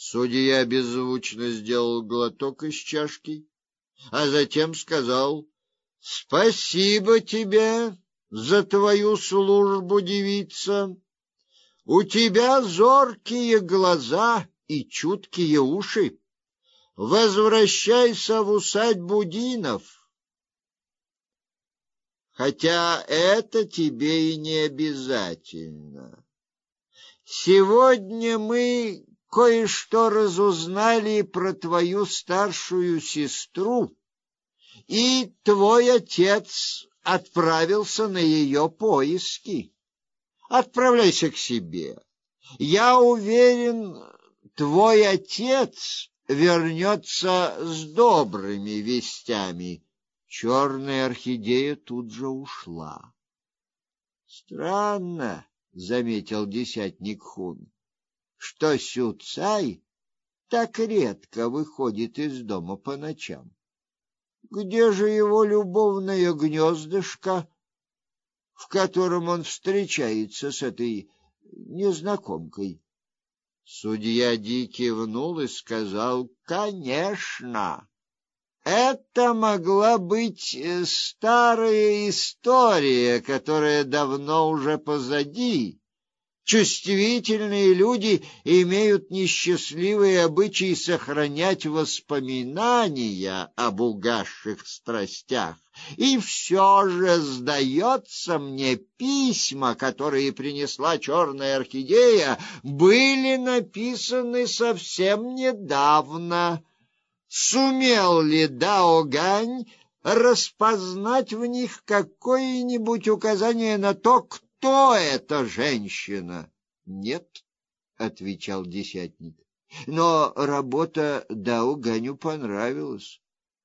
Судья беззвучно сделал глоток из чашки, а затем сказал: "Спасибо тебе за твою службу, девица. У тебя зоркие глаза и чуткие уши. Возвращайся в усадьбу Динов. Хотя это тебе и не обязательно. Сегодня мы кое-что разузнали про твою старшую сестру, и твой отец отправился на ее поиски. Отправляйся к себе. Я уверен, твой отец вернется с добрыми вестями. Черная орхидея тут же ушла. Странно, заметил десятник Хун, что Сюцай так редко выходит из дома по ночам. Где же его любовное гнездышко, в котором он встречается с этой незнакомкой? Судья Ди кивнул и сказал: "Конечно. Это могла быть э, старая история, которая давно уже позади. Чувствительные люди имеют несчастливые обычаи сохранять воспоминания об угасших страстях. И все же, сдается мне, письма, которые принесла черная орхидея, были написаны совсем недавно. Сумел ли Дао Гань распознать в них какое-нибудь указание на то, кто кто эта женщина? Нет, отвечал десятник. Но работа Дауганю понравилась.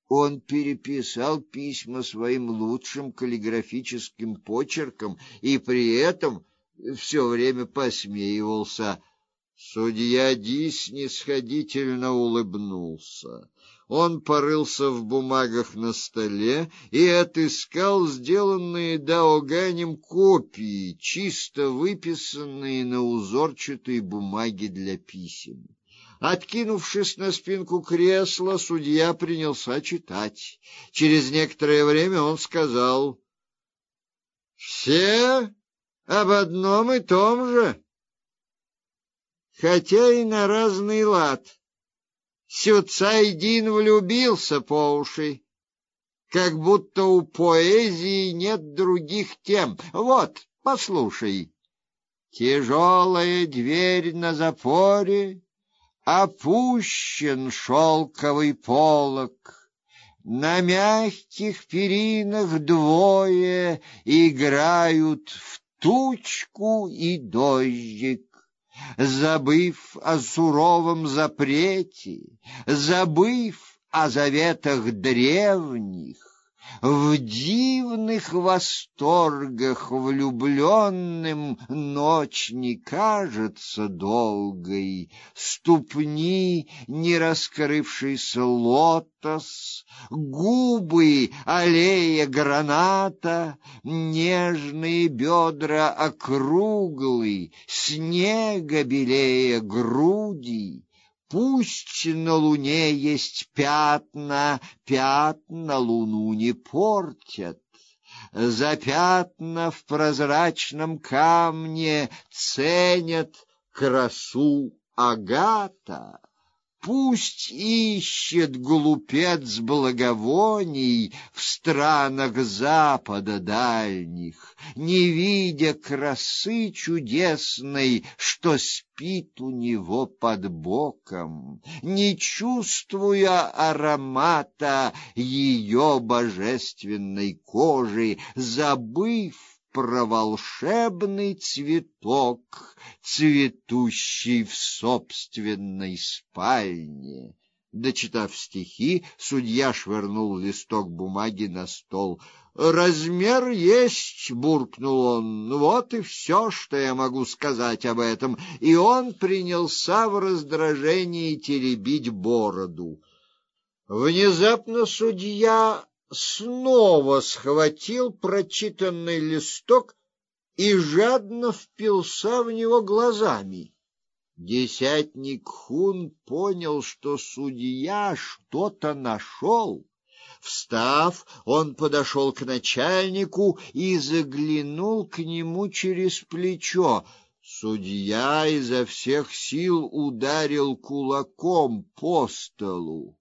Он переписал письма своим лучшим каллиграфическим почерком и при этом все время посмеивался. Судья Ди снисходительно улыбнулся. Он порылся в бумагах на столе и отыскал сделанные Даоганем копии, чисто выписанные на узорчатой бумаге для писем. Откинувшись на спинку кресла, судья принялся читать. Через некоторое время он сказал: "Все об одном и том же, хотя и на разный лад". Сюцайдин влюбился по уши, как будто у поэзии нет других тем. Вот, послушай. Тяжелая дверь на запоре, опущен шелковый полог. На мягких перинах двое играют в тучку и дождик забыв о суровом запрете, забыв о заветах древних, в дивных восторгах влюбленным ночь не кажется долгой, ступни, не раскрывшийся лотос, губы аллея граната, нежные бедра округлый, снега белее груди, Пусть на луне есть пятна, пятна луну не портят. За пятна в прозрачном камне ценят красу агата. Пусть ищет глупец благовоний в странах запада дальних, не видя красы чудесной, что спит у него под боком, не чувствуя аромата ее божественной кожи, забыв про волшебный цветок, цветущий в собственной спальне. Дочитав стихи, судья швырнул листок бумаги на стол. Размер есть, буркнул он. Вот и все, что я могу сказать об этом. И он принялся в раздражении теребить бороду. Внезапно судья снова схватил прочитанный листок и жадно впился в него глазами. Десятник Хун понял, что судья что-то нашел. Встав, он подошел к начальнику и заглянул к нему через плечо. Судья изо всех сил ударил кулаком по столу.